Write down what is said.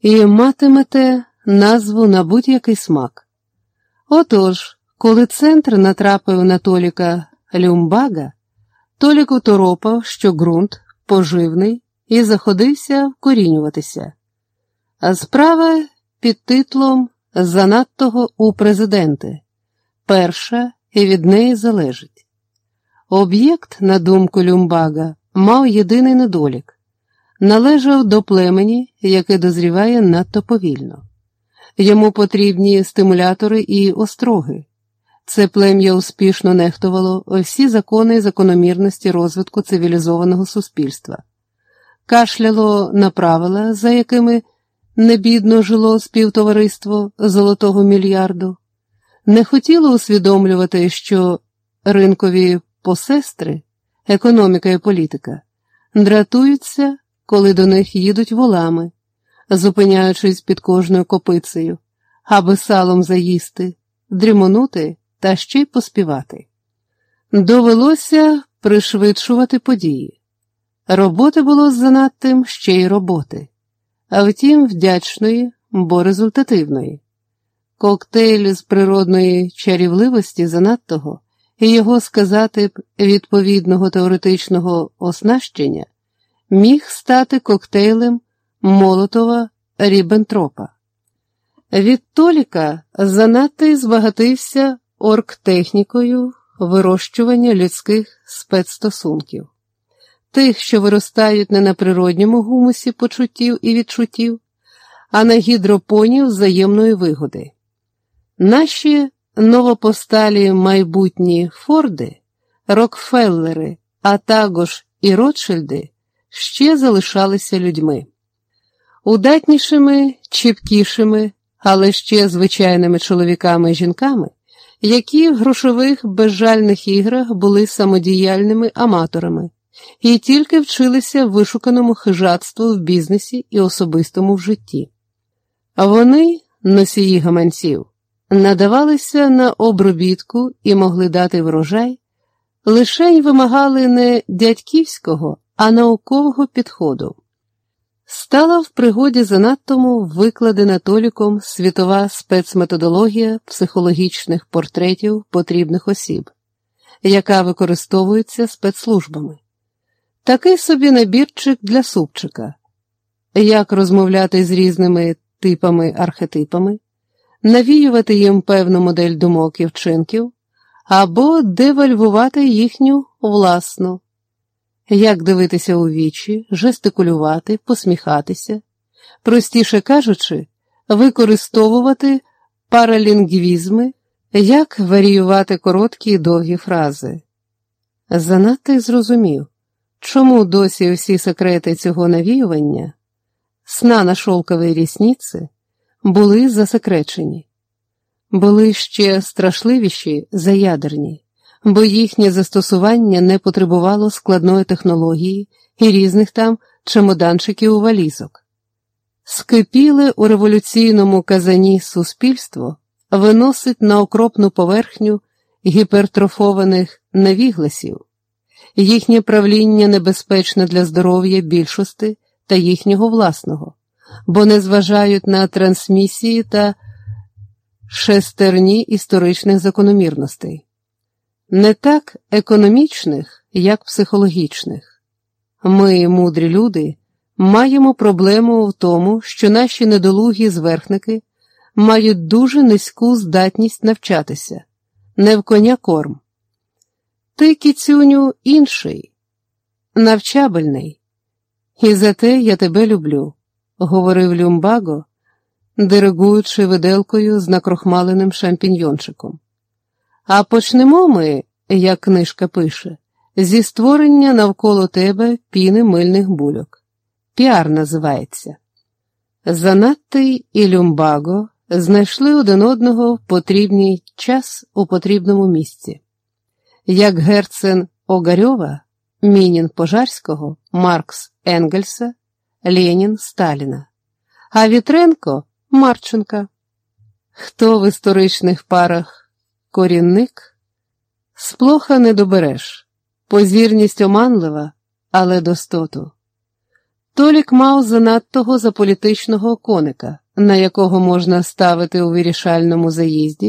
і матимете назву на будь-який смак. Отож, коли центр натрапив на Толіка Люмбага, Толік уторопав, що ґрунт поживний, і заходився вкорінюватися. А справа під титлом Занадтого у президенти перша і від неї залежить. Об'єкт, на думку Люмбага, мав єдиний недолік належав до племені, яке дозріває надто повільно. Йому потрібні стимулятори і остроги. Це плем'я успішно нехтувало всі закони закономірності розвитку цивілізованого суспільства, кашляло на правила, за якими небідно жило співтовариство золотого мільярду, не хотіло усвідомлювати, що ринкові посестри, економіка і політика, дратуються, коли до них їдуть волами, зупиняючись під кожною копицею, аби салом заїсти, дрімонути та ще й поспівати. Довелося пришвидшувати події. Роботи було занадтим ще й роботи, а втім, вдячної, бо результативної. Коктейль з природної чарівливості занадтого і його сказати б відповідного теоретичного оснащення міг стати коктейлем Молотова Ріббентропа. Від Толіка занадто збагатився оргтехнікою вирощування людських спецстосунків, тих, що виростають не на природньому гумусі почуттів і відчуттів, а на гідропоні взаємної вигоди. Наші новопосталі майбутні Форди, Рокфеллери, а також і Ротшильди ще залишалися людьми, удатнішими, чіпкішими, але ще звичайними чоловіками і жінками, які в грошових безжальних іграх були самодіяльними аматорами і тільки вчилися вишуканому хижатству в бізнесі і особистому в житті. Вони, носії гаманців, надавалися на обробітку і могли дати врожай, лишень вимагали не дядьківського, а наукового підходу. Стала в пригоді занадтому викладена Толіком світова спецметодологія психологічних портретів потрібних осіб, яка використовується спецслужбами. Такий собі набірчик для супчика, як розмовляти з різними типами архетипами, навіювати їм певну модель думок і вчинків, або девальвувати їхню власну як дивитися у вічі, жестикулювати, посміхатися, простіше кажучи, використовувати паралінгвізми, як варіювати короткі і довгі фрази. Занадто й зрозумів, чому досі всі секрети цього навіювання, сна на шовковій рісниці, були засекречені, були ще страшливіші заядерні бо їхнє застосування не потребувало складної технології і різних там чемоданчиків у валізок. Скипіле у революційному казані суспільство виносить на окропну поверхню гіпертрофованих навігласів, їхнє правління небезпечне для здоров'я більшості та їхнього власного, бо не зважають на трансмісії та шестерні історичних закономірностей не так економічних, як психологічних. Ми, мудрі люди, маємо проблему в тому, що наші недолугі зверхники мають дуже низьку здатність навчатися, не в коня корм. Ти, кіцюню, інший, навчабельний, і за те я тебе люблю, говорив Люмбаго, диригуючи виделкою з накрохмаленим шампіньйончиком. А почнемо ми, як книжка пише, зі створення навколо тебе піни мильних бульок. Піар називається. Занаттий і Люмбаго знайшли один одного в потрібний час у потрібному місці. Як Герцен Огарьова, Мінін Пожарського, Маркс Енгельса, Ленін Сталіна, а Вітренко Марченка. Хто в історичних парах корінник, сплоха не добереш, позірність оманлива, але достоту. Толік мав занадтого за політичного коника, на якого можна ставити у вирішальному заїзді,